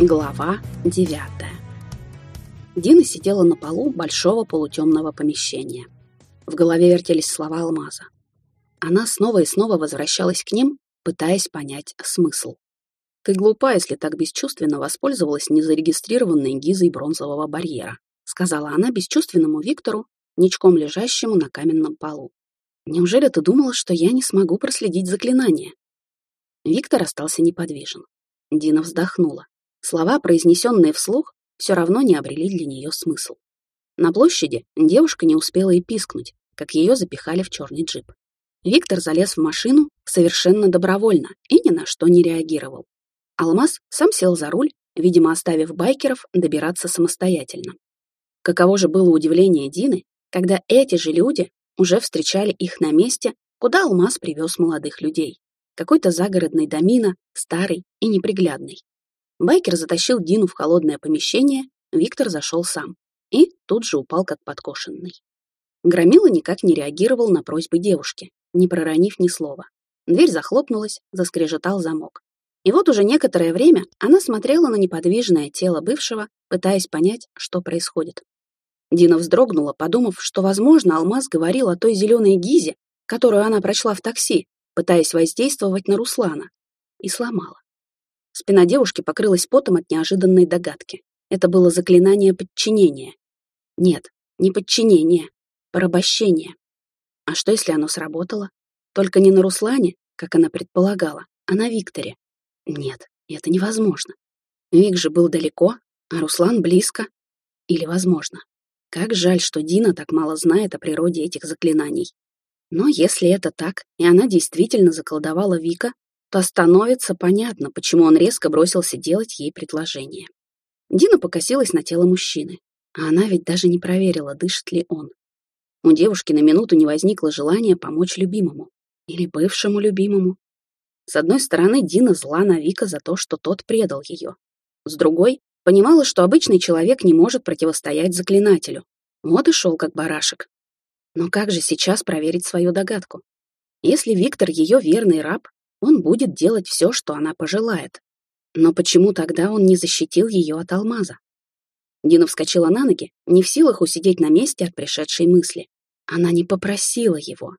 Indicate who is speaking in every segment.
Speaker 1: Глава девятая. Дина сидела на полу большого полутемного помещения. В голове вертелись слова Алмаза. Она снова и снова возвращалась к ним, пытаясь понять смысл. «Ты глупа, если так бесчувственно воспользовалась незарегистрированной гизой бронзового барьера», сказала она бесчувственному Виктору, ничком лежащему на каменном полу. «Неужели ты думала, что я не смогу проследить заклинание?» Виктор остался неподвижен. Дина вздохнула. Слова, произнесенные вслух, все равно не обрели для нее смысл. На площади девушка не успела и пискнуть, как ее запихали в черный джип. Виктор залез в машину совершенно добровольно и ни на что не реагировал. Алмаз сам сел за руль, видимо, оставив байкеров добираться самостоятельно. Каково же было удивление Дины, когда эти же люди уже встречали их на месте, куда Алмаз привез молодых людей. Какой-то загородный домина, старый и неприглядный. Байкер затащил Дину в холодное помещение, Виктор зашел сам и тут же упал как подкошенный. Громила никак не реагировал на просьбы девушки, не проронив ни слова. Дверь захлопнулась, заскрежетал замок. И вот уже некоторое время она смотрела на неподвижное тело бывшего, пытаясь понять, что происходит. Дина вздрогнула, подумав, что, возможно, Алмаз говорил о той зеленой гизе, которую она прочла в такси, пытаясь воздействовать на Руслана, и сломала. Спина девушки покрылась потом от неожиданной догадки. Это было заклинание подчинения. Нет, не подчинение, порабощение. А что, если оно сработало? Только не на Руслане, как она предполагала, а на Викторе. Нет, это невозможно. Вик же был далеко, а Руслан близко. Или возможно. Как жаль, что Дина так мало знает о природе этих заклинаний. Но если это так, и она действительно заколдовала Вика, то становится понятно, почему он резко бросился делать ей предложение. Дина покосилась на тело мужчины, а она ведь даже не проверила, дышит ли он. У девушки на минуту не возникло желания помочь любимому. Или бывшему любимому. С одной стороны, Дина зла на Вика за то, что тот предал ее. С другой, понимала, что обычный человек не может противостоять заклинателю. Вот и шел как барашек. Но как же сейчас проверить свою догадку? Если Виктор ее верный раб, он будет делать все, что она пожелает. Но почему тогда он не защитил ее от алмаза? Дина вскочила на ноги, не в силах усидеть на месте от пришедшей мысли. Она не попросила его.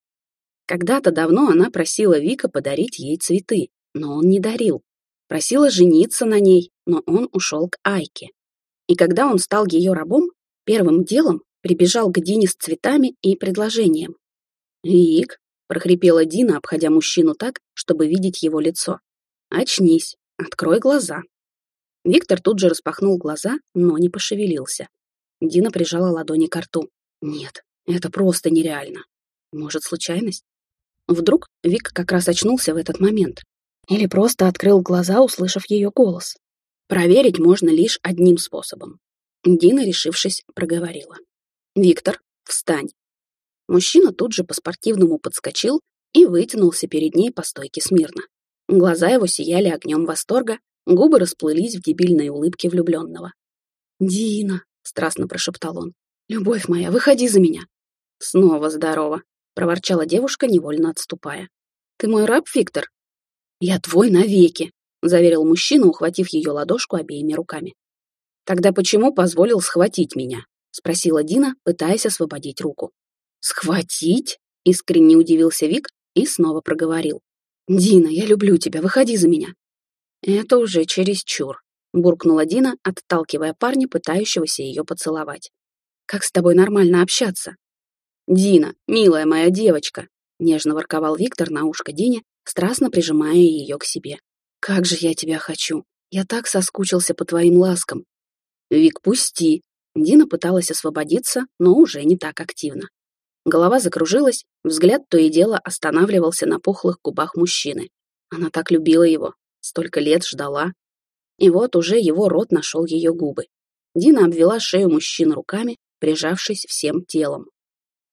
Speaker 1: Когда-то давно она просила Вика подарить ей цветы, но он не дарил. Просила жениться на ней, но он ушел к Айке. И когда он стал ее рабом, первым делом прибежал к Дине с цветами и предложением. «Вик, прохрипела Дина, обходя мужчину так, чтобы видеть его лицо. «Очнись, открой глаза». Виктор тут же распахнул глаза, но не пошевелился. Дина прижала ладони к рту. «Нет, это просто нереально. Может, случайность?» Вдруг Вик как раз очнулся в этот момент. Или просто открыл глаза, услышав ее голос. Проверить можно лишь одним способом. Дина, решившись, проговорила. «Виктор, встань. Мужчина тут же по-спортивному подскочил и вытянулся перед ней по стойке смирно. Глаза его сияли огнем восторга, губы расплылись в дебильной улыбке влюбленного. «Дина!» — страстно прошептал он. «Любовь моя, выходи за меня!» «Снова здорово!» — проворчала девушка, невольно отступая. «Ты мой раб, Виктор?» «Я твой навеки!» — заверил мужчина, ухватив ее ладошку обеими руками. «Тогда почему позволил схватить меня?» — спросила Дина, пытаясь освободить руку. «Схватить?» — искренне удивился Вик и снова проговорил. «Дина, я люблю тебя, выходи за меня». «Это уже чересчур», — буркнула Дина, отталкивая парня, пытающегося ее поцеловать. «Как с тобой нормально общаться?» «Дина, милая моя девочка», — нежно ворковал Виктор на ушко Дине, страстно прижимая ее к себе. «Как же я тебя хочу! Я так соскучился по твоим ласкам!» «Вик, пусти!» Дина пыталась освободиться, но уже не так активно. Голова закружилась, взгляд то и дело останавливался на пухлых губах мужчины. Она так любила его, столько лет ждала. И вот уже его рот нашел ее губы. Дина обвела шею мужчины руками, прижавшись всем телом.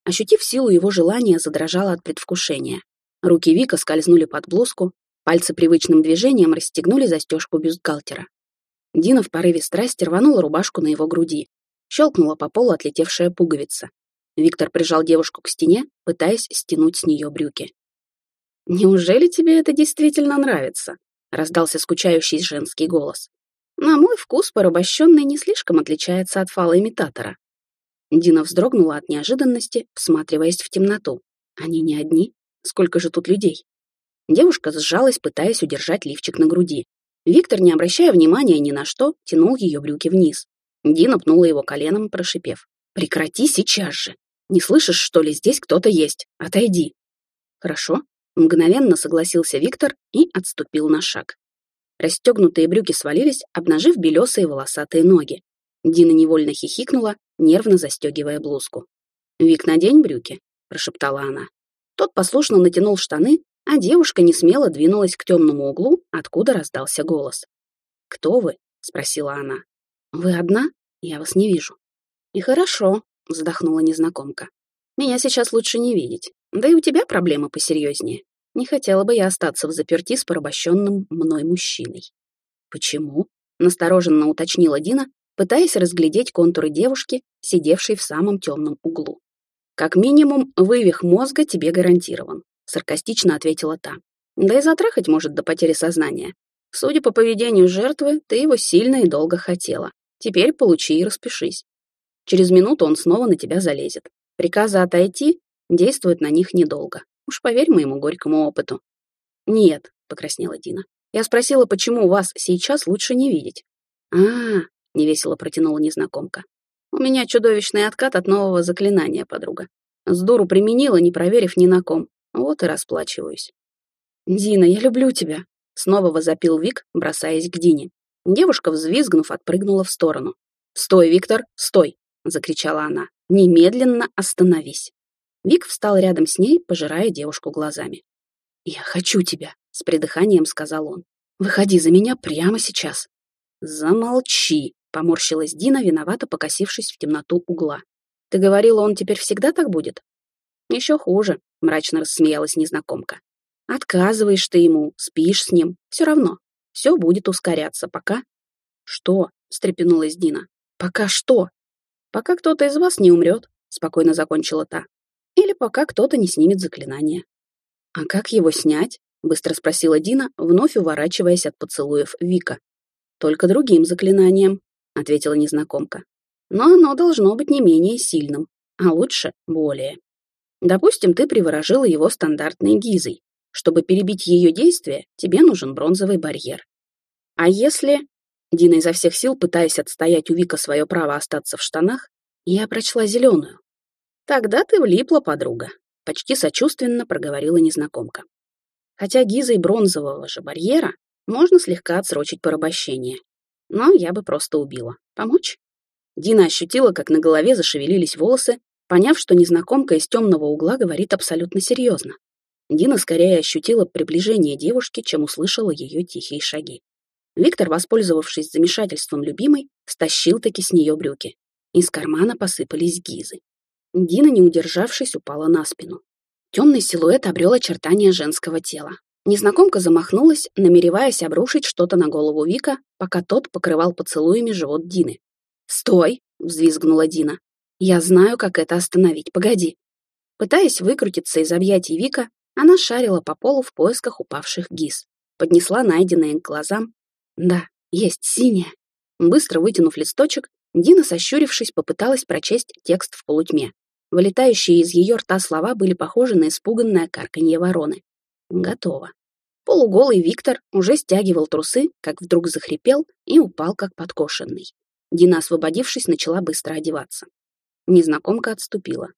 Speaker 1: Ощутив силу его желания, задрожала от предвкушения. Руки Вика скользнули под блузку, пальцы привычным движением расстегнули застежку бюстгальтера. Дина в порыве страсти рванула рубашку на его груди. Щелкнула по полу отлетевшая пуговица. Виктор прижал девушку к стене, пытаясь стянуть с нее брюки. «Неужели тебе это действительно нравится?» — раздался скучающий женский голос. На мой вкус порабощенный не слишком отличается от фалоимитатора. Дина вздрогнула от неожиданности, всматриваясь в темноту. Они не одни? Сколько же тут людей? Девушка сжалась, пытаясь удержать лифчик на груди. Виктор, не обращая внимания ни на что, тянул ее брюки вниз. Дина пнула его коленом, прошипев. «Прекрати сейчас же! Не слышишь, что ли, здесь кто-то есть? Отойди!» «Хорошо», — мгновенно согласился Виктор и отступил на шаг. Расстегнутые брюки свалились, обнажив белесые волосатые ноги. Дина невольно хихикнула, нервно застегивая блузку. «Вик, надень брюки», — прошептала она. Тот послушно натянул штаны, а девушка не смело двинулась к темному углу, откуда раздался голос. «Кто вы?» — спросила она. «Вы одна? Я вас не вижу». «И хорошо», — вздохнула незнакомка. «Меня сейчас лучше не видеть. Да и у тебя проблемы посерьезнее. Не хотела бы я остаться в заперти с порабощенным мной мужчиной. Почему? Настороженно уточнила Дина, пытаясь разглядеть контуры девушки, сидевшей в самом темном углу. Как минимум, вывих мозга тебе гарантирован, саркастично ответила та. Да и затрахать может до потери сознания. Судя по поведению жертвы, ты его сильно и долго хотела. Теперь получи и распишись. Через минуту он снова на тебя залезет. Приказа отойти действуют на них недолго. Уж поверь моему горькому опыту. Нет, покраснела Дина. Я спросила, почему вас сейчас лучше не видеть. А, -а, -а невесело протянула незнакомка. У меня чудовищный откат от нового заклинания, подруга. С дуру применила, не проверив ни на ком. Вот и расплачиваюсь. Дина, я люблю тебя, снова возопил Вик, бросаясь к Дине. Девушка, взвизгнув, отпрыгнула в сторону. «Стой, Виктор, стой!» — закричала она. «Немедленно остановись!» Вик встал рядом с ней, пожирая девушку глазами. «Я хочу тебя», — с придыханием сказал он. «Выходи за меня прямо сейчас». «Замолчи», — поморщилась Дина, виновато покосившись в темноту угла. «Ты говорила, он теперь всегда так будет?» «Еще хуже», — мрачно рассмеялась незнакомка. «Отказываешь ты ему, спишь с ним, все равно. Все будет ускоряться, пока...» «Что?» — встрепенулась Дина. «Пока что?» «Пока кто-то из вас не умрет», — спокойно закончила та. Или пока кто-то не снимет заклинание. «А как его снять?» — быстро спросила Дина, вновь уворачиваясь от поцелуев Вика. «Только другим заклинанием», — ответила незнакомка. «Но оно должно быть не менее сильным, а лучше более. Допустим, ты приворожила его стандартной гизой. Чтобы перебить ее действие, тебе нужен бронзовый барьер. А если...» Дина изо всех сил, пытаясь отстоять у Вика свое право остаться в штанах, я прочла зеленую. «Тогда ты влипла, подруга», — почти сочувственно проговорила незнакомка. Хотя гизой бронзового же барьера можно слегка отсрочить порабощение. Но я бы просто убила. Помочь? Дина ощутила, как на голове зашевелились волосы, поняв, что незнакомка из темного угла говорит абсолютно серьезно. Дина скорее ощутила приближение девушки, чем услышала ее тихие шаги. Виктор, воспользовавшись замешательством любимой, стащил-таки с нее брюки. Из кармана посыпались гизы. Дина, не удержавшись, упала на спину. Темный силуэт обрел очертания женского тела. Незнакомка замахнулась, намереваясь обрушить что-то на голову Вика, пока тот покрывал поцелуями живот Дины. «Стой!» — взвизгнула Дина. «Я знаю, как это остановить. Погоди». Пытаясь выкрутиться из объятий Вика, она шарила по полу в поисках упавших гис. Поднесла найденное к глазам. «Да, есть синяя». Быстро вытянув листочек, Дина, сощурившись, попыталась прочесть текст в полутьме. Вылетающие из ее рта слова были похожи на испуганное карканье вороны. Готово. Полуголый Виктор уже стягивал трусы, как вдруг захрипел и упал, как подкошенный. Дина, освободившись, начала быстро одеваться. Незнакомка отступила.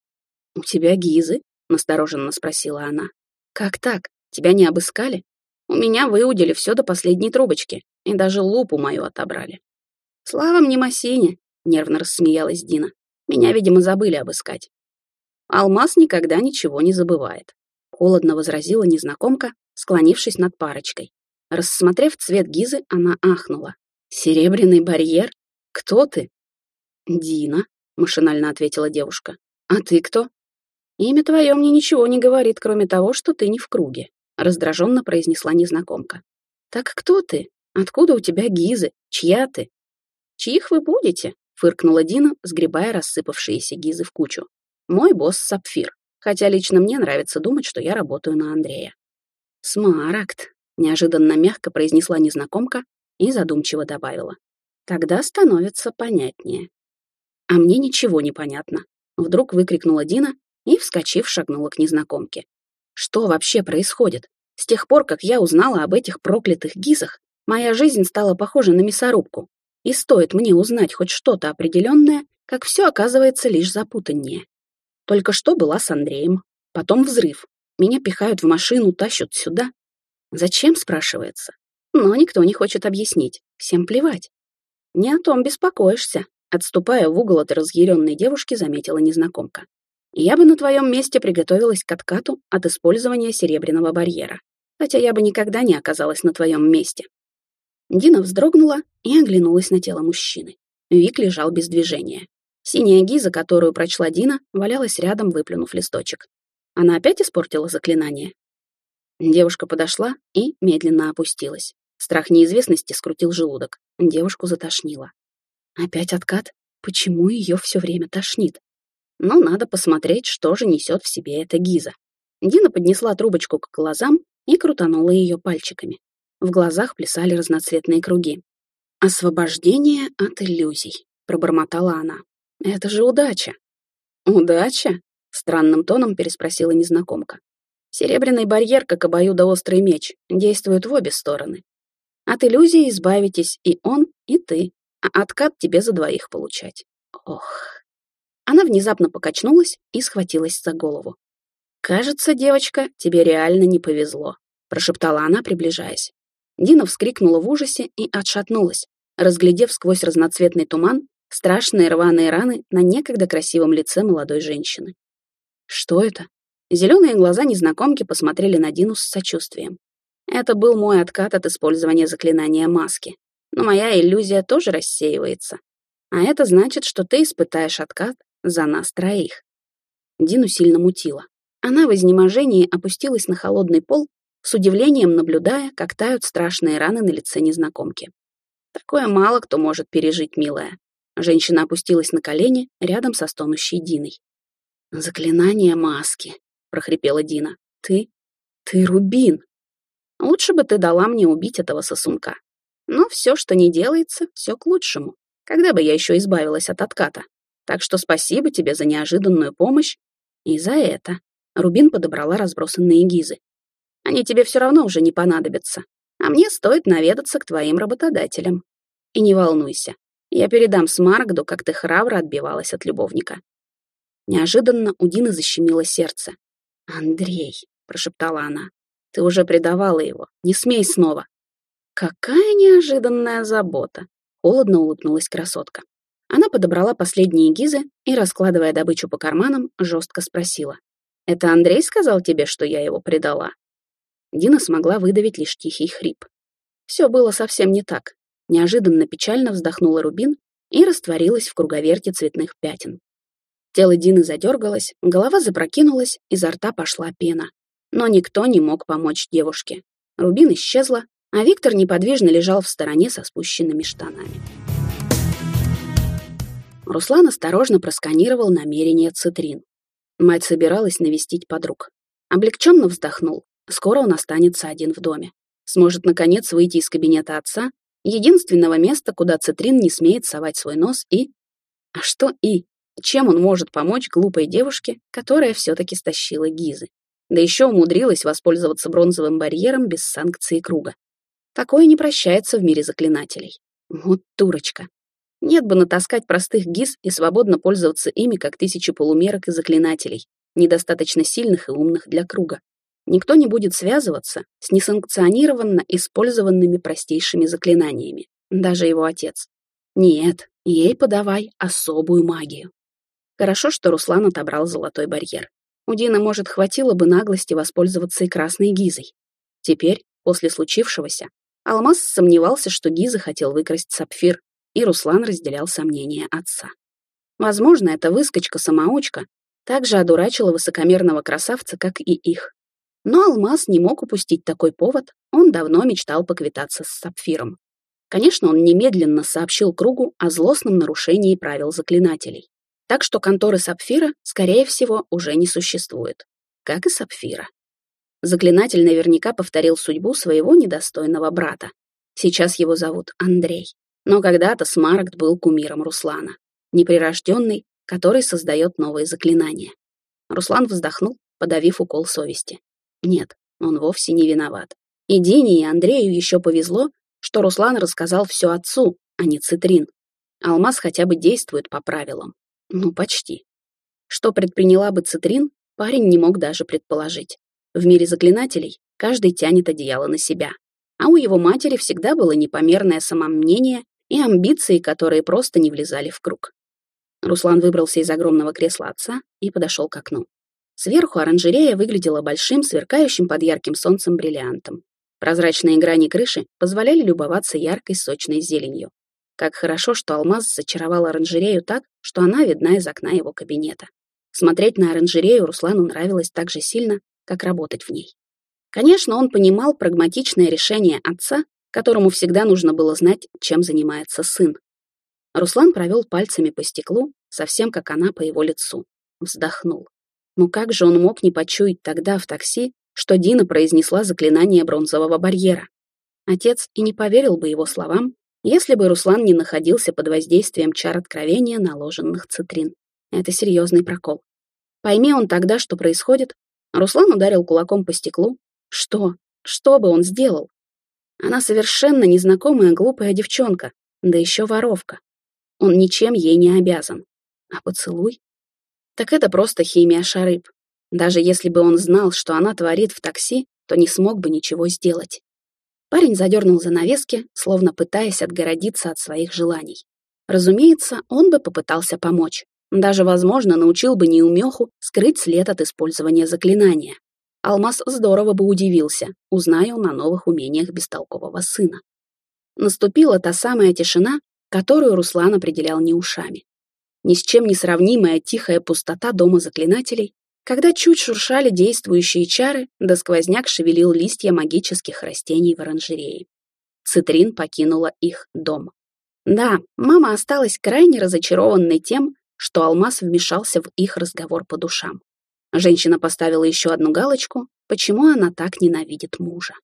Speaker 1: «У тебя гизы?» — настороженно спросила она. «Как так? Тебя не обыскали? У меня выудили все до последней трубочки, и даже лупу мою отобрали». «Слава мне Масине!» — нервно рассмеялась Дина. «Меня, видимо, забыли обыскать. Алмаз никогда ничего не забывает. Холодно возразила незнакомка, склонившись над парочкой. Рассмотрев цвет гизы, она ахнула. «Серебряный барьер? Кто ты?» «Дина», — машинально ответила девушка. «А ты кто?» «Имя твое мне ничего не говорит, кроме того, что ты не в круге», — раздраженно произнесла незнакомка. «Так кто ты? Откуда у тебя гизы? Чья ты?» «Чьих вы будете?» — фыркнула Дина, сгребая рассыпавшиеся гизы в кучу. Мой босс Сапфир, хотя лично мне нравится думать, что я работаю на Андрея. «Смарагд», — неожиданно мягко произнесла незнакомка и задумчиво добавила. Тогда становится понятнее. А мне ничего не понятно. Вдруг выкрикнула Дина и, вскочив, шагнула к незнакомке. Что вообще происходит? С тех пор, как я узнала об этих проклятых гизах, моя жизнь стала похожа на мясорубку. И стоит мне узнать хоть что-то определенное, как все оказывается лишь запутаннее. Только что была с Андреем, потом взрыв. Меня пихают в машину, тащат сюда. Зачем, спрашивается? Но никто не хочет объяснить. Всем плевать. Не о том беспокоишься, отступая в угол от разъяренной девушки, заметила незнакомка. Я бы на твоем месте приготовилась к откату от использования серебряного барьера хотя я бы никогда не оказалась на твоем месте». Дина вздрогнула и оглянулась на тело мужчины. Вик лежал без движения. Синяя гиза, которую прочла Дина, валялась рядом, выплюнув листочек. Она опять испортила заклинание? Девушка подошла и медленно опустилась. Страх неизвестности скрутил желудок. Девушку затошнило. Опять откат? Почему ее все время тошнит? Но надо посмотреть, что же несет в себе эта гиза. Дина поднесла трубочку к глазам и крутанула ее пальчиками. В глазах плясали разноцветные круги. «Освобождение от иллюзий», — пробормотала она. «Это же удача». «Удача?» — странным тоном переспросила незнакомка. «Серебряный барьер, как обоюдоострый меч, действует в обе стороны. От иллюзии избавитесь и он, и ты, а откат тебе за двоих получать. Ох». Она внезапно покачнулась и схватилась за голову. «Кажется, девочка, тебе реально не повезло», — прошептала она, приближаясь. Дина вскрикнула в ужасе и отшатнулась, разглядев сквозь разноцветный туман страшные рваные раны на некогда красивом лице молодой женщины. «Что это?» Зеленые глаза незнакомки посмотрели на Дину с сочувствием. Это был мой откат от использования заклинания маски. Но моя иллюзия тоже рассеивается. А это значит, что ты испытаешь откат за нас троих. Дину сильно мутило. Она в изнеможении опустилась на холодный пол, с удивлением наблюдая, как тают страшные раны на лице незнакомки. Такое мало кто может пережить, милая. Женщина опустилась на колени рядом со стонущей Диной. «Заклинание маски», — прохрипела Дина. «Ты... ты Рубин. Лучше бы ты дала мне убить этого сосунка. Но все, что не делается, все к лучшему. Когда бы я еще избавилась от отката? Так что спасибо тебе за неожиданную помощь и за это. Рубин подобрала разбросанные гизы. «Они тебе все равно уже не понадобятся, а мне стоит наведаться к твоим работодателям. И не волнуйся, я передам Смаргду, как ты храбро отбивалась от любовника». Неожиданно у Дины защемило сердце. «Андрей», — прошептала она, — «ты уже предавала его, не смей снова». «Какая неожиданная забота!» — холодно улыбнулась красотка. Она подобрала последние гизы и, раскладывая добычу по карманам, жестко спросила. Это Андрей сказал тебе, что я его предала?» Дина смогла выдавить лишь тихий хрип. Все было совсем не так. Неожиданно печально вздохнула Рубин и растворилась в круговерте цветных пятен. Тело Дины задергалось, голова запрокинулась, изо рта пошла пена. Но никто не мог помочь девушке. Рубин исчезла, а Виктор неподвижно лежал в стороне со спущенными штанами. Руслан осторожно просканировал намерение Цитрин. Мать собиралась навестить подруг. Облегченно вздохнул. Скоро он останется один в доме. Сможет, наконец, выйти из кабинета отца, единственного места, куда Цитрин не смеет совать свой нос и... А что и? Чем он может помочь глупой девушке, которая все-таки стащила гизы? Да еще умудрилась воспользоваться бронзовым барьером без санкции круга. Такое не прощается в мире заклинателей. Вот дурочка. Нет бы натаскать простых гиз и свободно пользоваться ими, как тысячи полумерок и заклинателей, недостаточно сильных и умных для круга. Никто не будет связываться с несанкционированно использованными простейшими заклинаниями, даже его отец. Нет, ей подавай особую магию. Хорошо, что Руслан отобрал золотой барьер. У Дины, может, хватило бы наглости воспользоваться и красной гизой. Теперь, после случившегося, Алмаз сомневался, что Гиза хотел выкрасть сапфир, и Руслан разделял сомнения отца. Возможно, эта выскочка-самоучка также одурачила высокомерного красавца, как и их. Но Алмаз не мог упустить такой повод, он давно мечтал поквитаться с Сапфиром. Конечно, он немедленно сообщил кругу о злостном нарушении правил заклинателей. Так что конторы Сапфира, скорее всего, уже не существует. Как и Сапфира. Заклинатель наверняка повторил судьбу своего недостойного брата. Сейчас его зовут Андрей. Но когда-то Смарагд был кумиром Руслана, неприрожденный, который создает новые заклинания. Руслан вздохнул, подавив укол совести. Нет, он вовсе не виноват. И Дине, и Андрею еще повезло, что Руслан рассказал все отцу, а не Цитрин. Алмаз хотя бы действует по правилам. Ну, почти. Что предприняла бы Цитрин, парень не мог даже предположить. В мире заклинателей каждый тянет одеяло на себя. А у его матери всегда было непомерное самомнение и амбиции, которые просто не влезали в круг. Руслан выбрался из огромного кресла отца и подошел к окну. Сверху оранжерея выглядела большим, сверкающим под ярким солнцем бриллиантом. Прозрачные грани крыши позволяли любоваться яркой сочной зеленью. Как хорошо, что алмаз зачаровал оранжерею так, что она видна из окна его кабинета. Смотреть на оранжерею Руслану нравилось так же сильно, как работать в ней. Конечно, он понимал прагматичное решение отца, которому всегда нужно было знать, чем занимается сын. Руслан провел пальцами по стеклу, совсем как она по его лицу. Вздохнул. Но как же он мог не почуять тогда в такси, что Дина произнесла заклинание бронзового барьера? Отец и не поверил бы его словам, если бы Руслан не находился под воздействием чар откровения, наложенных цитрин. Это серьезный прокол. Пойми он тогда, что происходит, Руслан ударил кулаком по стеклу. Что? Что бы он сделал? Она совершенно незнакомая глупая девчонка, да еще воровка. Он ничем ей не обязан. А поцелуй? Так это просто химия шарыб. Даже если бы он знал, что она творит в такси, то не смог бы ничего сделать. Парень задернул занавески, словно пытаясь отгородиться от своих желаний. Разумеется, он бы попытался помочь. Даже, возможно, научил бы неумеху скрыть след от использования заклинания. Алмаз здорово бы удивился, узная он о новых умениях бестолкового сына. Наступила та самая тишина, которую Руслан определял не ушами ни с чем не сравнимая тихая пустота дома заклинателей, когда чуть шуршали действующие чары, да сквозняк шевелил листья магических растений в оранжерее. Цитрин покинула их дом. Да, мама осталась крайне разочарованной тем, что Алмаз вмешался в их разговор по душам. Женщина поставила еще одну галочку, почему она так ненавидит мужа.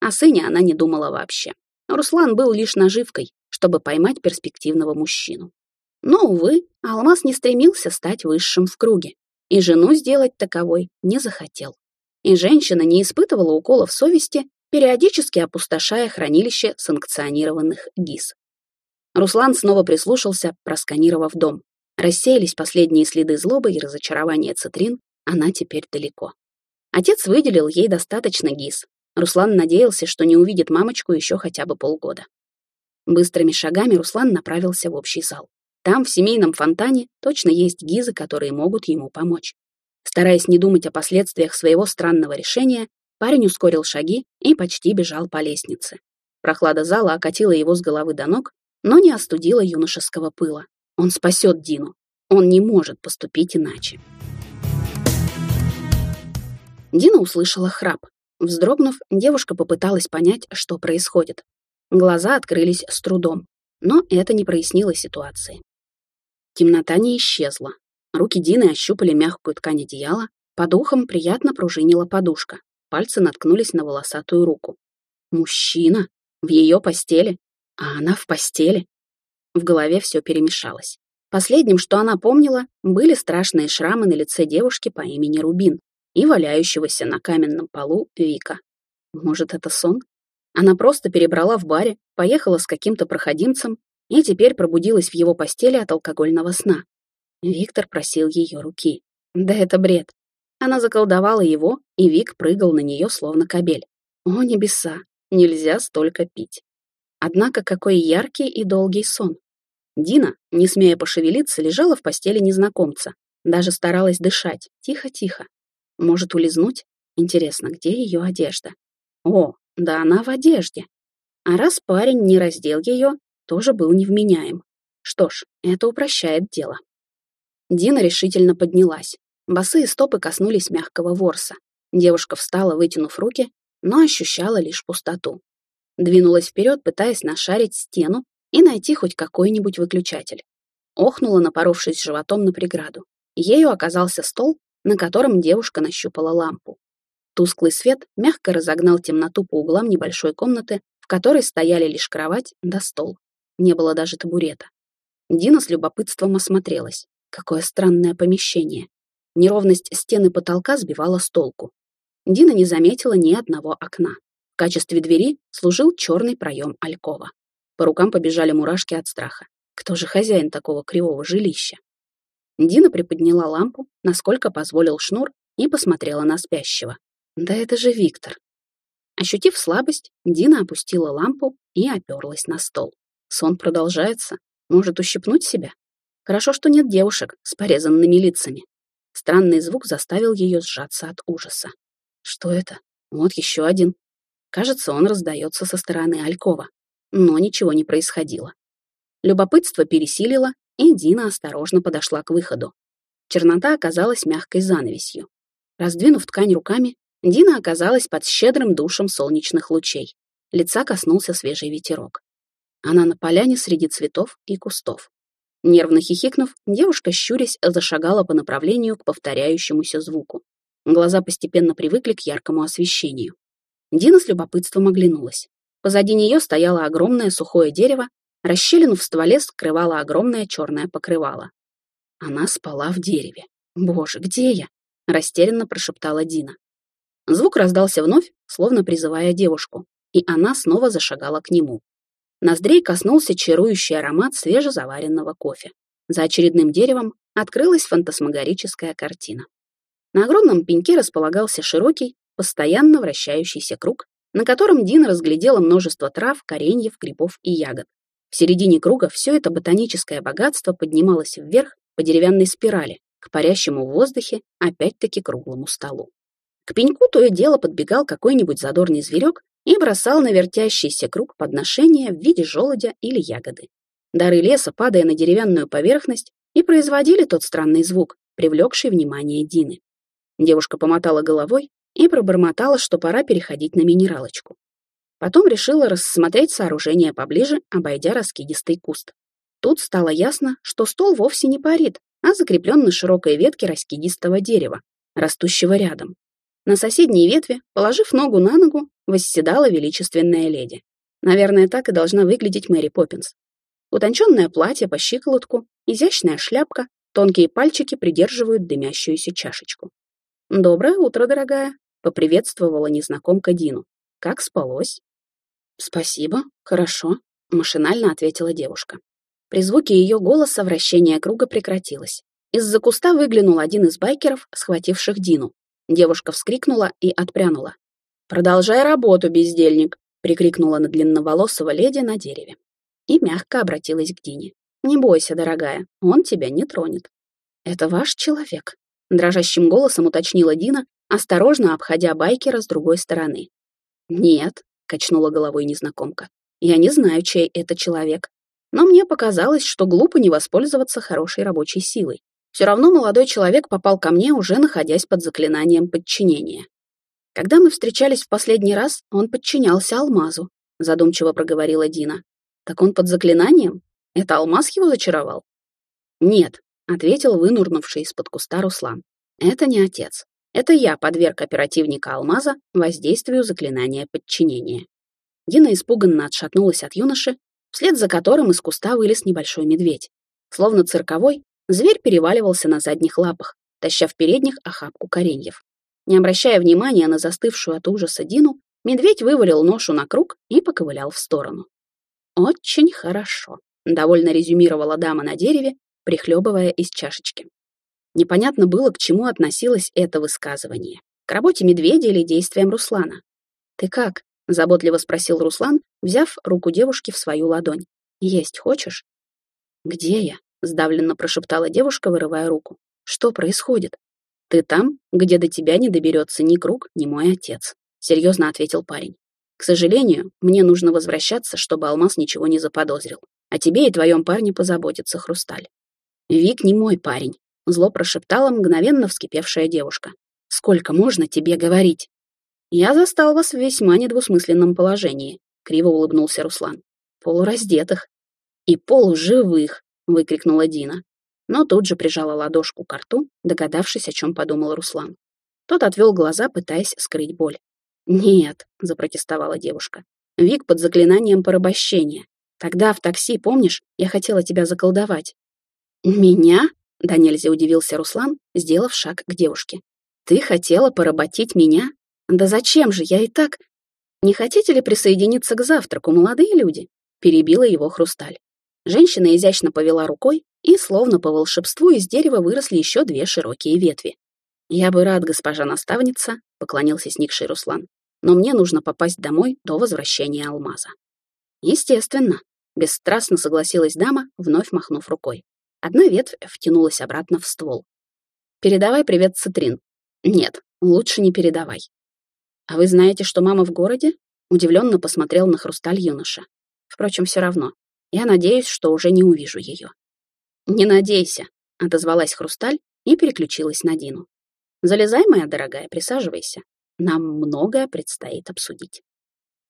Speaker 1: О сыне она не думала вообще. Руслан был лишь наживкой, чтобы поймать перспективного мужчину. Но, увы, Алмаз не стремился стать высшим в круге, и жену сделать таковой не захотел. И женщина не испытывала уколов совести, периодически опустошая хранилище санкционированных ГИС. Руслан снова прислушался, просканировав дом. Рассеялись последние следы злобы и разочарования Цитрин, она теперь далеко. Отец выделил ей достаточно ГИС. Руслан надеялся, что не увидит мамочку еще хотя бы полгода. Быстрыми шагами Руслан направился в общий зал. Там, в семейном фонтане, точно есть гизы, которые могут ему помочь. Стараясь не думать о последствиях своего странного решения, парень ускорил шаги и почти бежал по лестнице. Прохлада зала окатила его с головы до ног, но не остудила юношеского пыла. Он спасет Дину. Он не может поступить иначе. Дина услышала храп. Вздрогнув, девушка попыталась понять, что происходит. Глаза открылись с трудом, но это не прояснило ситуации. Темнота не исчезла. Руки Дины ощупали мягкую ткань одеяла, под ухом приятно пружинила подушка. Пальцы наткнулись на волосатую руку. Мужчина? В ее постели? А она в постели? В голове все перемешалось. Последним, что она помнила, были страшные шрамы на лице девушки по имени Рубин и валяющегося на каменном полу Вика. Может, это сон? Она просто перебрала в баре, поехала с каким-то проходимцем и теперь пробудилась в его постели от алкогольного сна. Виктор просил ее руки. Да это бред. Она заколдовала его, и Вик прыгал на нее, словно кобель. О, небеса, нельзя столько пить. Однако какой яркий и долгий сон. Дина, не смея пошевелиться, лежала в постели незнакомца. Даже старалась дышать, тихо-тихо. Может, улизнуть? Интересно, где ее одежда? О, да она в одежде. А раз парень не раздел ее, тоже был невменяем. Что ж, это упрощает дело. Дина решительно поднялась. Босые стопы коснулись мягкого ворса. Девушка встала, вытянув руки, но ощущала лишь пустоту. Двинулась вперед, пытаясь нашарить стену и найти хоть какой-нибудь выключатель. Охнула, напоровшись животом на преграду. Ею оказался стол, на котором девушка нащупала лампу. Тусклый свет мягко разогнал темноту по углам небольшой комнаты, в которой стояли лишь кровать да стол. Не было даже табурета. Дина с любопытством осмотрелась. Какое странное помещение. Неровность стены потолка сбивала с толку. Дина не заметила ни одного окна. В качестве двери служил черный проем алькова. По рукам побежали мурашки от страха. Кто же хозяин такого кривого жилища? Дина приподняла лампу, насколько позволил шнур, и посмотрела на спящего. Да это же Виктор. Ощутив слабость, Дина опустила лампу и оперлась на стол. Сон продолжается. Может ущипнуть себя? Хорошо, что нет девушек с порезанными лицами. Странный звук заставил ее сжаться от ужаса. Что это? Вот еще один. Кажется, он раздается со стороны Алькова. Но ничего не происходило. Любопытство пересилило, и Дина осторожно подошла к выходу. Чернота оказалась мягкой занавесью. Раздвинув ткань руками, Дина оказалась под щедрым душем солнечных лучей. Лица коснулся свежий ветерок. Она на поляне среди цветов и кустов. Нервно хихикнув, девушка, щурясь, зашагала по направлению к повторяющемуся звуку. Глаза постепенно привыкли к яркому освещению. Дина с любопытством оглянулась. Позади нее стояло огромное сухое дерево, расщелину в стволе скрывало огромное черное покрывало. Она спала в дереве. «Боже, где я?» — растерянно прошептала Дина. Звук раздался вновь, словно призывая девушку, и она снова зашагала к нему. Ноздрей коснулся чарующий аромат свежезаваренного кофе. За очередным деревом открылась фантасмагорическая картина. На огромном пеньке располагался широкий, постоянно вращающийся круг, на котором Дина разглядела множество трав, кореньев, грибов и ягод. В середине круга все это ботаническое богатство поднималось вверх по деревянной спирали, к парящему в воздухе, опять-таки круглому столу. К пеньку то и дело подбегал какой-нибудь задорный зверек и бросал на вертящийся круг подношения в виде желудя или ягоды. Дары леса, падая на деревянную поверхность, и производили тот странный звук, привлекший внимание Дины. Девушка помотала головой и пробормотала, что пора переходить на минералочку. Потом решила рассмотреть сооружение поближе, обойдя раскидистый куст. Тут стало ясно, что стол вовсе не парит, а закреплен на широкой ветке раскидистого дерева, растущего рядом. На соседней ветви, положив ногу на ногу, восседала величественная леди. Наверное, так и должна выглядеть Мэри Поппинс. Утонченное платье по щиколотку, изящная шляпка, тонкие пальчики придерживают дымящуюся чашечку. «Доброе утро, дорогая», — поприветствовала незнакомка Дину. «Как спалось?» «Спасибо, хорошо», — машинально ответила девушка. При звуке ее голоса вращение круга прекратилось. Из-за куста выглянул один из байкеров, схвативших Дину. Девушка вскрикнула и отпрянула. «Продолжай работу, бездельник!» — прикрикнула на длинноволосого леди на дереве. И мягко обратилась к Дине. «Не бойся, дорогая, он тебя не тронет». «Это ваш человек?» — дрожащим голосом уточнила Дина, осторожно обходя байкера с другой стороны. «Нет», — качнула головой незнакомка, — «я не знаю, чей это человек. Но мне показалось, что глупо не воспользоваться хорошей рабочей силой. Все равно молодой человек попал ко мне, уже находясь под заклинанием подчинения. Когда мы встречались в последний раз, он подчинялся алмазу, задумчиво проговорила Дина. Так он под заклинанием? Это алмаз его зачаровал? Нет, ответил вынурнувший из-под куста Руслан. Это не отец. Это я подверг оперативника алмаза воздействию заклинания подчинения. Дина испуганно отшатнулась от юноши, вслед за которым из куста вылез небольшой медведь. Словно цирковой, Зверь переваливался на задних лапах, таща в передних охапку кореньев. Не обращая внимания на застывшую от ужаса Дину, медведь вывалил ношу на круг и поковылял в сторону. «Очень хорошо», — довольно резюмировала дама на дереве, прихлебывая из чашечки. Непонятно было, к чему относилось это высказывание. К работе медведя или действиям Руслана. «Ты как?» — заботливо спросил Руслан, взяв руку девушки в свою ладонь. «Есть хочешь?» «Где я?» Сдавленно прошептала девушка, вырывая руку. Что происходит? Ты там, где до тебя не доберется ни круг, ни мой отец, серьезно ответил парень. К сожалению, мне нужно возвращаться, чтобы Алмаз ничего не заподозрил. А тебе и твоем парне позаботится Хрусталь. Вик не мой парень, зло прошептала мгновенно вскипевшая девушка. Сколько можно тебе говорить? Я застал вас в весьма недвусмысленном положении, криво улыбнулся Руслан. Полураздетых и полуживых, — выкрикнула Дина. Но тут же прижала ладошку к рту, догадавшись, о чем подумал Руслан. Тот отвел глаза, пытаясь скрыть боль. «Нет», — запротестовала девушка. «Вик под заклинанием порабощения. Тогда в такси, помнишь, я хотела тебя заколдовать». «Меня?» — да удивился Руслан, сделав шаг к девушке. «Ты хотела поработить меня? Да зачем же, я и так...» «Не хотите ли присоединиться к завтраку, молодые люди?» — перебила его хрусталь. Женщина изящно повела рукой, и, словно по волшебству, из дерева выросли еще две широкие ветви. «Я бы рад, госпожа наставница», — поклонился сникший Руслан. «Но мне нужно попасть домой до возвращения алмаза». «Естественно», — бесстрастно согласилась дама, вновь махнув рукой. Одна ветвь втянулась обратно в ствол. «Передавай привет, Цитрин». «Нет, лучше не передавай». «А вы знаете, что мама в городе?» Удивленно посмотрел на хрусталь юноша. «Впрочем, все равно. Я надеюсь, что уже не увижу ее». «Не надейся», — отозвалась хрусталь и переключилась на Дину. Залезай, моя дорогая, присаживайся. Нам многое предстоит обсудить.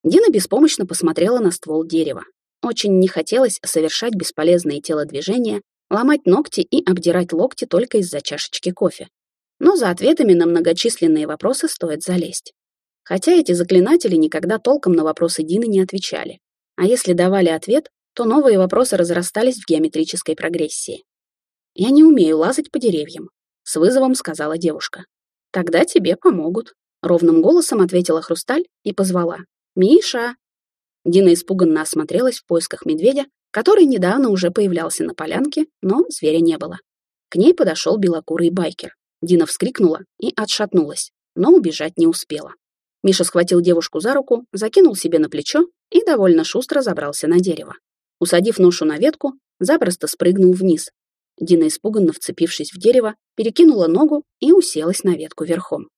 Speaker 1: Дина беспомощно посмотрела на ствол дерева. Очень не хотелось совершать бесполезные телодвижения, ломать ногти и обдирать локти только из-за чашечки кофе. Но за ответами на многочисленные вопросы стоит залезть. Хотя эти заклинатели никогда толком на вопросы Дины не отвечали. А если давали ответ, то новые вопросы разрастались в геометрической прогрессии. Я не умею лазать по деревьям с вызовом сказала девушка. Тогда тебе помогут. Ровным голосом ответила Хрусталь и позвала. «Миша!» Дина испуганно осмотрелась в поисках медведя, который недавно уже появлялся на полянке, но зверя не было. К ней подошел белокурый байкер. Дина вскрикнула и отшатнулась, но убежать не успела. Миша схватил девушку за руку, закинул себе на плечо и довольно шустро забрался на дерево. Усадив ношу на ветку, запросто спрыгнул вниз, Дина, испуганно вцепившись в дерево, перекинула ногу и уселась на ветку верхом.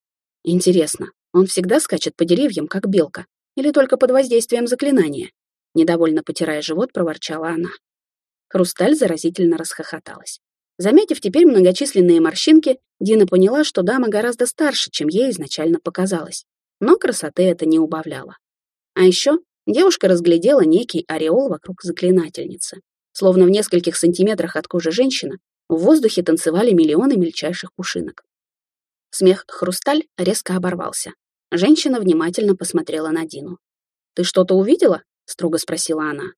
Speaker 1: Интересно, он всегда скачет по деревьям, как белка, или только под воздействием заклинания? Недовольно потирая живот, проворчала она. Хрусталь заразительно расхохоталась. Заметив теперь многочисленные морщинки, Дина поняла, что дама гораздо старше, чем ей изначально показалось. Но красоты это не убавляло. А еще девушка разглядела некий ореол вокруг заклинательницы. Словно в нескольких сантиметрах от кожи женщины в воздухе танцевали миллионы мельчайших пушинок. Смех «Хрусталь» резко оборвался. Женщина внимательно посмотрела на Дину. «Ты что-то увидела?» — строго спросила она.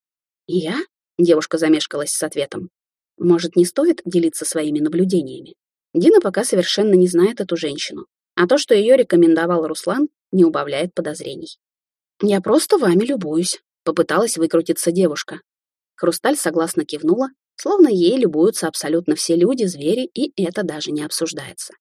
Speaker 1: «Я?» — девушка замешкалась с ответом. «Может, не стоит делиться своими наблюдениями?» Дина пока совершенно не знает эту женщину, а то, что ее рекомендовал Руслан, не убавляет подозрений. «Я просто вами любуюсь», — попыталась выкрутиться девушка. Хрусталь согласно кивнула, словно ей любуются абсолютно все люди, звери, и это даже не обсуждается.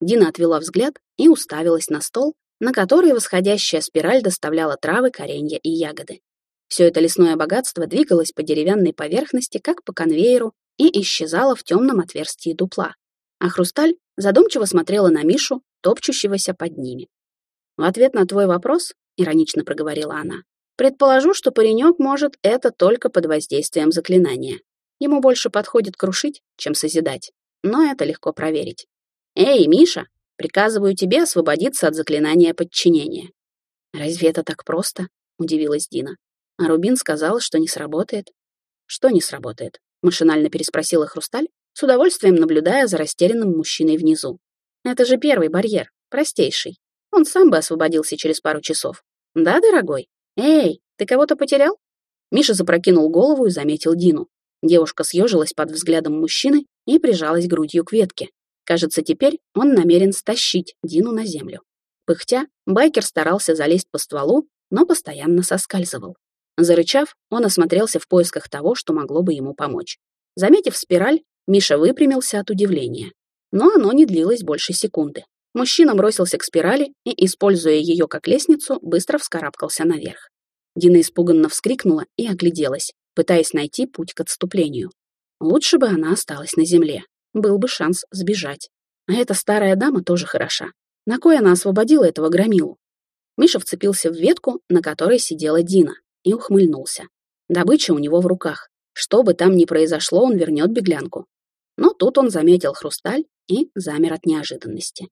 Speaker 1: Дина отвела взгляд и уставилась на стол, на который восходящая спираль доставляла травы, коренья и ягоды. Все это лесное богатство двигалось по деревянной поверхности, как по конвейеру, и исчезало в темном отверстии дупла. А хрусталь задумчиво смотрела на Мишу, топчущегося под ними. «В ответ на твой вопрос», — иронично проговорила она, Предположу, что паренек может это только под воздействием заклинания. Ему больше подходит крушить, чем созидать. Но это легко проверить. «Эй, Миша, приказываю тебе освободиться от заклинания подчинения». «Разве это так просто?» — удивилась Дина. А Рубин сказал, что не сработает. «Что не сработает?» — машинально переспросила Хрусталь, с удовольствием наблюдая за растерянным мужчиной внизу. «Это же первый барьер, простейший. Он сам бы освободился через пару часов. Да, дорогой?» «Эй, ты кого-то потерял?» Миша запрокинул голову и заметил Дину. Девушка съежилась под взглядом мужчины и прижалась грудью к ветке. Кажется, теперь он намерен стащить Дину на землю. Пыхтя, байкер старался залезть по стволу, но постоянно соскальзывал. Зарычав, он осмотрелся в поисках того, что могло бы ему помочь. Заметив спираль, Миша выпрямился от удивления. Но оно не длилось больше секунды. Мужчина бросился к спирали и, используя ее как лестницу, быстро вскарабкался наверх. Дина испуганно вскрикнула и огляделась, пытаясь найти путь к отступлению. Лучше бы она осталась на земле. Был бы шанс сбежать. А эта старая дама тоже хороша. На кой она освободила этого громилу? Миша вцепился в ветку, на которой сидела Дина, и ухмыльнулся. Добыча у него в руках. Что бы там ни произошло, он вернет беглянку. Но тут он заметил хрусталь и замер от неожиданности.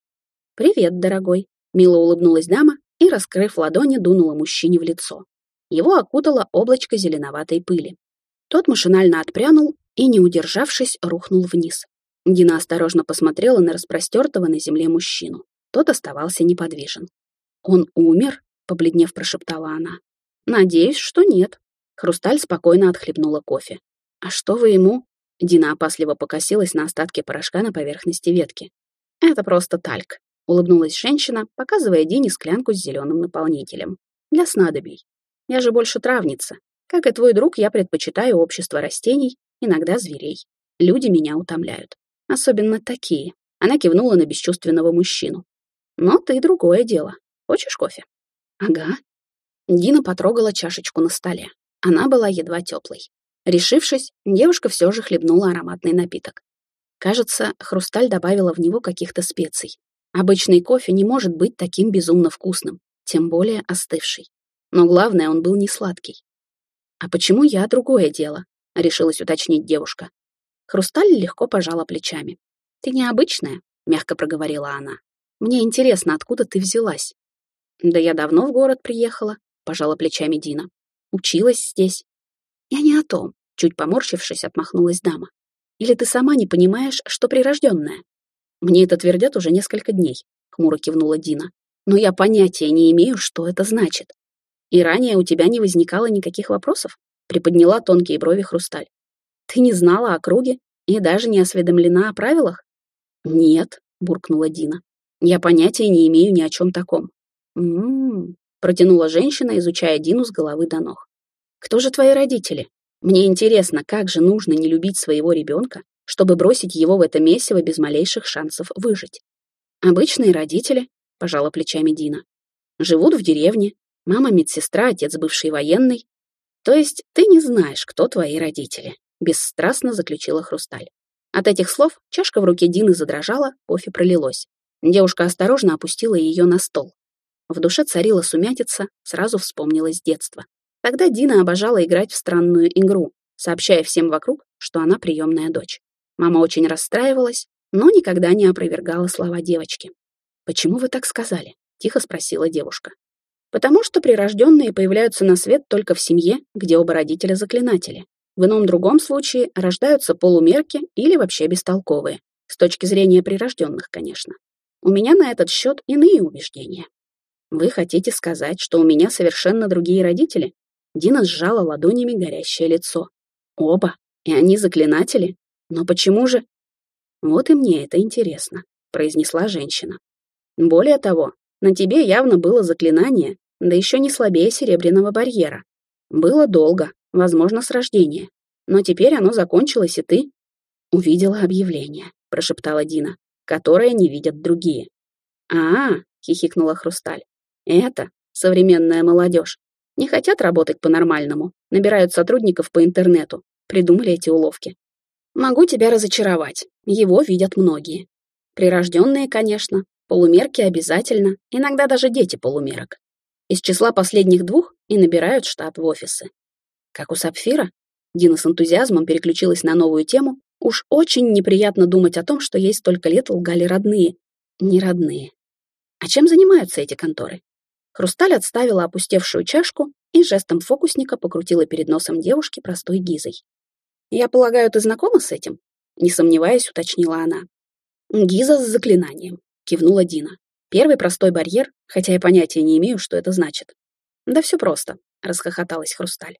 Speaker 1: «Привет, дорогой», — мило улыбнулась дама и, раскрыв ладони, дунула мужчине в лицо. Его окутало облачко зеленоватой пыли. Тот машинально отпрянул и, не удержавшись, рухнул вниз. Дина осторожно посмотрела на распростертого на земле мужчину. Тот оставался неподвижен. «Он умер?» — побледнев прошептала она. «Надеюсь, что нет». Хрусталь спокойно отхлебнула кофе. «А что вы ему?» Дина опасливо покосилась на остатки порошка на поверхности ветки. «Это просто тальк», — улыбнулась женщина, показывая Дине склянку с зеленым наполнителем. «Для снадобий. Я же больше травница. Как и твой друг, я предпочитаю общество растений, иногда зверей. Люди меня утомляют. Особенно такие». Она кивнула на бесчувственного мужчину. «Но ты другое дело. Хочешь кофе?» «Ага». Дина потрогала чашечку на столе. Она была едва теплой. Решившись, девушка все же хлебнула ароматный напиток. Кажется, Хрусталь добавила в него каких-то специй. Обычный кофе не может быть таким безумно вкусным, тем более остывший. Но главное, он был не сладкий. «А почему я другое дело?» — решилась уточнить девушка. Хрусталь легко пожала плечами. «Ты необычная», — мягко проговорила она. «Мне интересно, откуда ты взялась?» «Да я давно в город приехала», — пожала плечами Дина. «Училась здесь». «Я не о том», — чуть поморщившись, отмахнулась дама. Или ты сама не понимаешь, что прирожденная? Мне это твердят уже несколько дней, хмуро кивнула Дина. Но я понятия не имею, что это значит. И ранее у тебя не возникало никаких вопросов? Приподняла тонкие брови хрусталь. Ты не знала о круге и даже не осведомлена о правилах? Нет, буркнула Дина. Я понятия не имею ни о чем таком. М-м-м, протянула женщина, изучая Дину с головы до ног. Кто же твои родители? Мне интересно, как же нужно не любить своего ребенка, чтобы бросить его в это месиво без малейших шансов выжить. Обычные родители, пожала плечами Дина, живут в деревне, мама медсестра, отец бывший военный. То есть ты не знаешь, кто твои родители, бесстрастно заключила Хрусталь. От этих слов чашка в руке Дины задрожала, кофе пролилось. Девушка осторожно опустила ее на стол. В душе царила сумятица, сразу вспомнилось детство. Тогда Дина обожала играть в странную игру, сообщая всем вокруг, что она приемная дочь. Мама очень расстраивалась, но никогда не опровергала слова девочки. «Почему вы так сказали?» — тихо спросила девушка. «Потому что прирожденные появляются на свет только в семье, где оба родителя заклинатели. В ином другом случае рождаются полумерки или вообще бестолковые, с точки зрения прирожденных, конечно. У меня на этот счет иные убеждения. Вы хотите сказать, что у меня совершенно другие родители? Дина сжала ладонями горящее лицо. Оба. И они заклинатели? Но почему же? Вот и мне это интересно, произнесла женщина. Более того, на тебе явно было заклинание, да еще не слабее серебряного барьера. Было долго, возможно, с рождения. Но теперь оно закончилось, и ты... Увидела объявление, прошептала Дина, которое не видят другие. А, -а, -а хихикнула Хрусталь. Это современная молодежь. Не хотят работать по-нормальному, набирают сотрудников по интернету, придумали эти уловки. Могу тебя разочаровать, его видят многие. Прирожденные, конечно, полумерки обязательно, иногда даже дети полумерок. Из числа последних двух и набирают штат в офисы. Как у Сапфира, Дина с энтузиазмом переключилась на новую тему. Уж очень неприятно думать о том, что ей столько лет лгали родные. Не родные. А чем занимаются эти конторы? Хрусталь отставила опустевшую чашку и жестом фокусника покрутила перед носом девушки простой гизой. «Я полагаю, ты знакома с этим?» Не сомневаясь, уточнила она. «Гиза с заклинанием», — кивнула Дина. «Первый простой барьер, хотя я понятия не имею, что это значит». «Да все просто», — расхохоталась Хрусталь.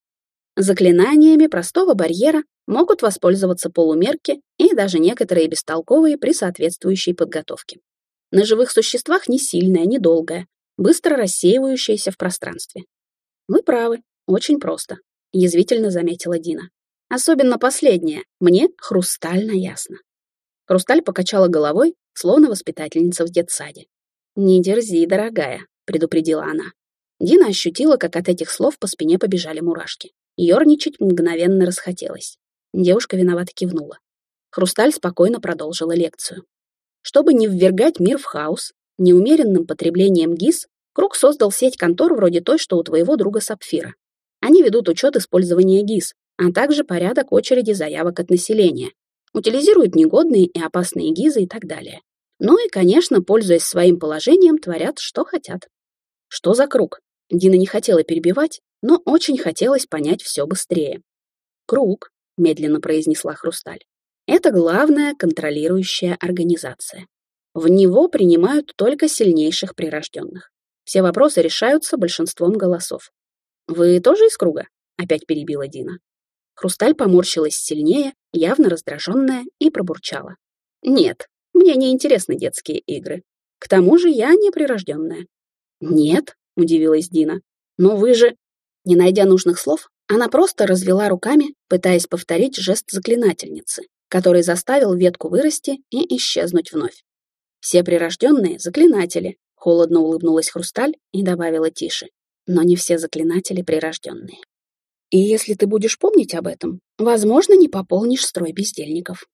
Speaker 1: Заклинаниями простого барьера могут воспользоваться полумерки и даже некоторые бестолковые при соответствующей подготовке. На живых существах не сильная, не долгая, быстро рассеивающаяся в пространстве. «Вы правы, очень просто», — язвительно заметила Дина. «Особенно последнее, мне хрустально ясно». Хрусталь покачала головой, словно воспитательница в детсаде. «Не дерзи, дорогая», — предупредила она. Дина ощутила, как от этих слов по спине побежали мурашки. Ёрничать мгновенно расхотелось. Девушка виновато кивнула. Хрусталь спокойно продолжила лекцию. Чтобы не ввергать мир в хаос, Неумеренным потреблением ГИС Круг создал сеть контор вроде той, что у твоего друга Сапфира. Они ведут учет использования ГИС, а также порядок очереди заявок от населения, утилизируют негодные и опасные ГИЗы и так далее. Ну и, конечно, пользуясь своим положением, творят, что хотят. Что за круг? Дина не хотела перебивать, но очень хотелось понять все быстрее. «Круг», — медленно произнесла Хрусталь, — «это главная контролирующая организация. В него принимают только сильнейших прирожденных. Все вопросы решаются большинством голосов. Вы тоже из круга? опять перебила Дина. Хрусталь поморщилась сильнее, явно раздраженная, и пробурчала. Нет, мне не интересны детские игры. К тому же я не прирожденная. Нет, удивилась Дина. Но вы же... Не найдя нужных слов, она просто развела руками, пытаясь повторить жест заклинательницы, который заставил ветку вырасти и исчезнуть вновь. Все прирожденные — заклинатели, холодно улыбнулась Хрусталь и добавила тише. Но не все заклинатели прирожденные. И если ты будешь помнить об этом, возможно, не пополнишь строй бездельников.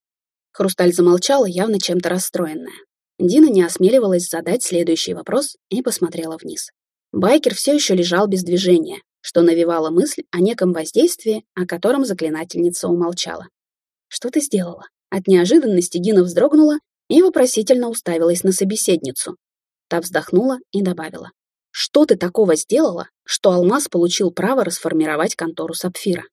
Speaker 1: Хрусталь замолчала, явно чем-то расстроенная. Дина не осмеливалась задать следующий вопрос и посмотрела вниз. Байкер все еще лежал без движения, что навевало мысль о неком воздействии, о котором заклинательница умолчала. «Что ты сделала?» От неожиданности Дина вздрогнула и вопросительно уставилась на собеседницу. Та вздохнула и добавила. «Что ты такого сделала, что Алмаз получил право расформировать контору Сапфира?»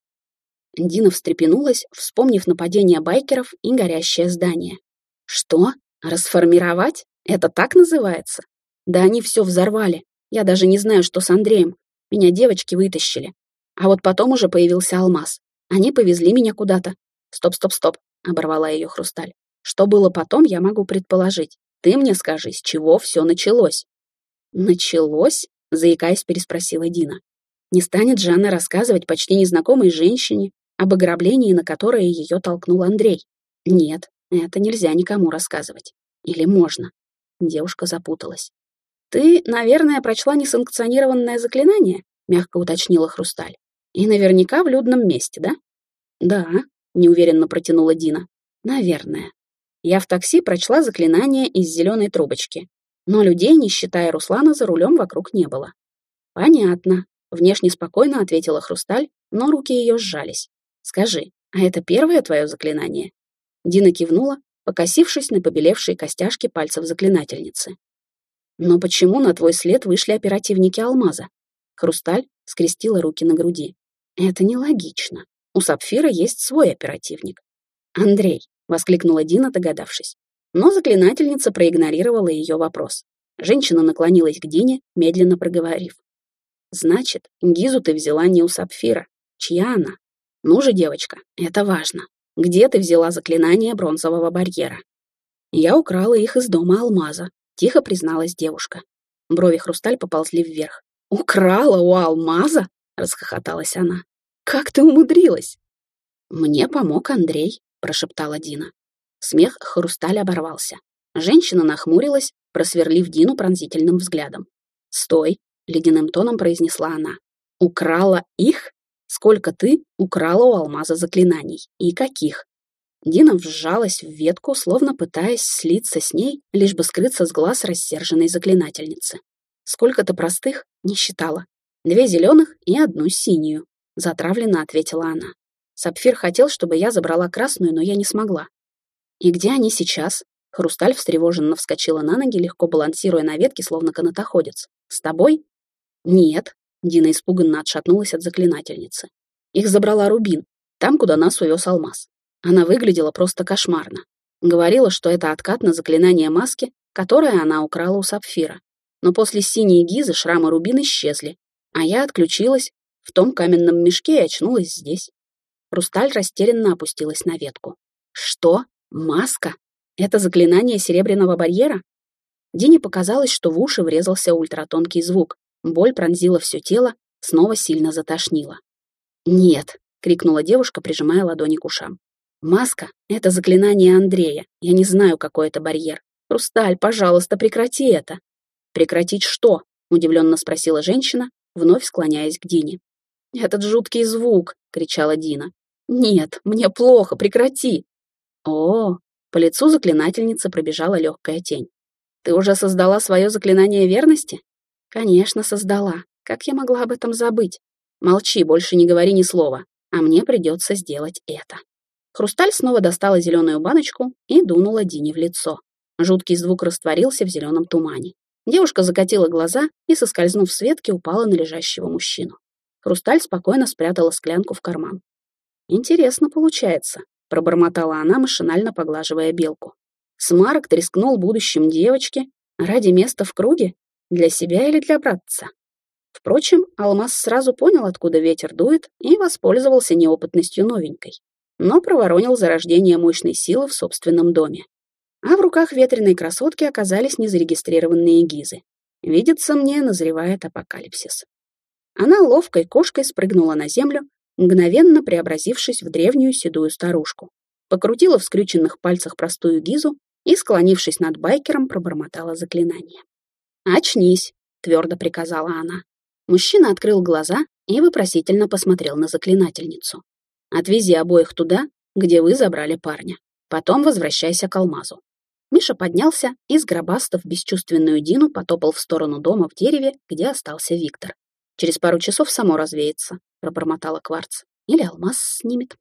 Speaker 1: Дина встрепенулась, вспомнив нападение байкеров и горящее здание. «Что? Расформировать? Это так называется? Да они все взорвали. Я даже не знаю, что с Андреем. Меня девочки вытащили. А вот потом уже появился алмаз. Они повезли меня куда-то. Стоп, стоп, стоп, оборвала ее хрусталь. Что было потом, я могу предположить. Ты мне скажи, с чего все началось? Началось? Заикаясь, переспросила Дина. Не станет же она рассказывать почти незнакомой женщине об ограблении, на которое ее толкнул Андрей. Нет, это нельзя никому рассказывать. Или можно? Девушка запуталась. «Ты, наверное, прочла несанкционированное заклинание?» — мягко уточнила Хрусталь. «И наверняка в людном месте, да?» «Да», — неуверенно протянула Дина. «Наверное. Я в такси прочла заклинание из зеленой трубочки. Но людей, не считая Руслана, за рулем вокруг не было». «Понятно», — внешне спокойно ответила Хрусталь, но руки ее сжались. «Скажи, а это первое твое заклинание?» Дина кивнула, покосившись на побелевшие костяшки пальцев заклинательницы. «Но почему на твой след вышли оперативники Алмаза?» Хрусталь скрестила руки на груди. «Это нелогично. У Сапфира есть свой оперативник». «Андрей», — воскликнула Дина, догадавшись. Но заклинательница проигнорировала ее вопрос. Женщина наклонилась к Дине, медленно проговорив. «Значит, Гизу ты взяла не у Сапфира. Чья она? Ну же, девочка, это важно. Где ты взяла заклинание бронзового барьера?» «Я украла их из дома Алмаза», — тихо призналась девушка. Брови хрусталь поползли вверх. «Украла у Алмаза?» — расхохоталась она. «Как ты умудрилась?» «Мне помог Андрей», — прошептала Дина. Смех хрусталь оборвался. Женщина нахмурилась, просверлив Дину пронзительным взглядом. «Стой!» — ледяным тоном произнесла она. «Украла их? Сколько ты украла у алмаза заклинаний? И каких?» Дина вжалась в ветку, словно пытаясь слиться с ней, лишь бы скрыться с глаз рассерженной заклинательницы. Сколько-то простых не считала. Две зеленых и одну синюю. Затравленно ответила она. Сапфир хотел, чтобы я забрала красную, но я не смогла. И где они сейчас? Хрусталь встревоженно вскочила на ноги, легко балансируя на ветке, словно канатоходец. «С тобой?» «Нет», — Дина испуганно отшатнулась от заклинательницы. «Их забрала Рубин, там, куда нас увез алмаз. Она выглядела просто кошмарно. Говорила, что это откат на заклинание маски, которое она украла у Сапфира. Но после синей гизы шрамы рубин исчезли, а я отключилась в том каменном мешке и очнулась здесь. Русталь растерянно опустилась на ветку. Что? Маска? Это заклинание серебряного барьера? Дине показалось, что в уши врезался ультратонкий звук. Боль пронзила все тело, снова сильно затошнило. «Нет!» — крикнула девушка, прижимая ладони к ушам. Маска — это заклинание Андрея. Я не знаю, какой это барьер. Хрусталь, пожалуйста, прекрати это. Прекратить что? Удивленно спросила женщина, вновь склоняясь к Дине. Этот жуткий звук, кричала Дина. Нет, мне плохо, прекрати. О, по лицу заклинательницы пробежала легкая тень. Ты уже создала свое заклинание верности? Конечно, создала. Как я могла об этом забыть? Молчи, больше не говори ни слова, а мне придется сделать это. Хрусталь снова достала зеленую баночку и дунула Дине в лицо. Жуткий звук растворился в зеленом тумане. Девушка закатила глаза и, соскользнув с ветки, упала на лежащего мужчину. Хрусталь спокойно спрятала склянку в карман. «Интересно получается», — пробормотала она, машинально поглаживая белку. Смарк рискнул будущим девочке ради места в круге? Для себя или для братца? Впрочем, Алмаз сразу понял, откуда ветер дует, и воспользовался неопытностью новенькой. Но проворонил зарождение мощной силы в собственном доме. А в руках ветреной красотки оказались незарегистрированные гизы. Видится мне, назревает апокалипсис. Она ловкой кошкой спрыгнула на землю, мгновенно преобразившись в древнюю седую старушку. Покрутила в скрюченных пальцах простую гизу и, склонившись над байкером, пробормотала заклинание. «Очнись», — твердо приказала она. Мужчина открыл глаза и вопросительно посмотрел на заклинательницу. «Отвези обоих туда, где вы забрали парня. Потом возвращайся к алмазу». Миша поднялся и, сгробастав бесчувственную Дину, потопал в сторону дома в дереве, где остался Виктор. «Через пару часов само развеется», — пробормотала Кварц. «Или алмаз снимет».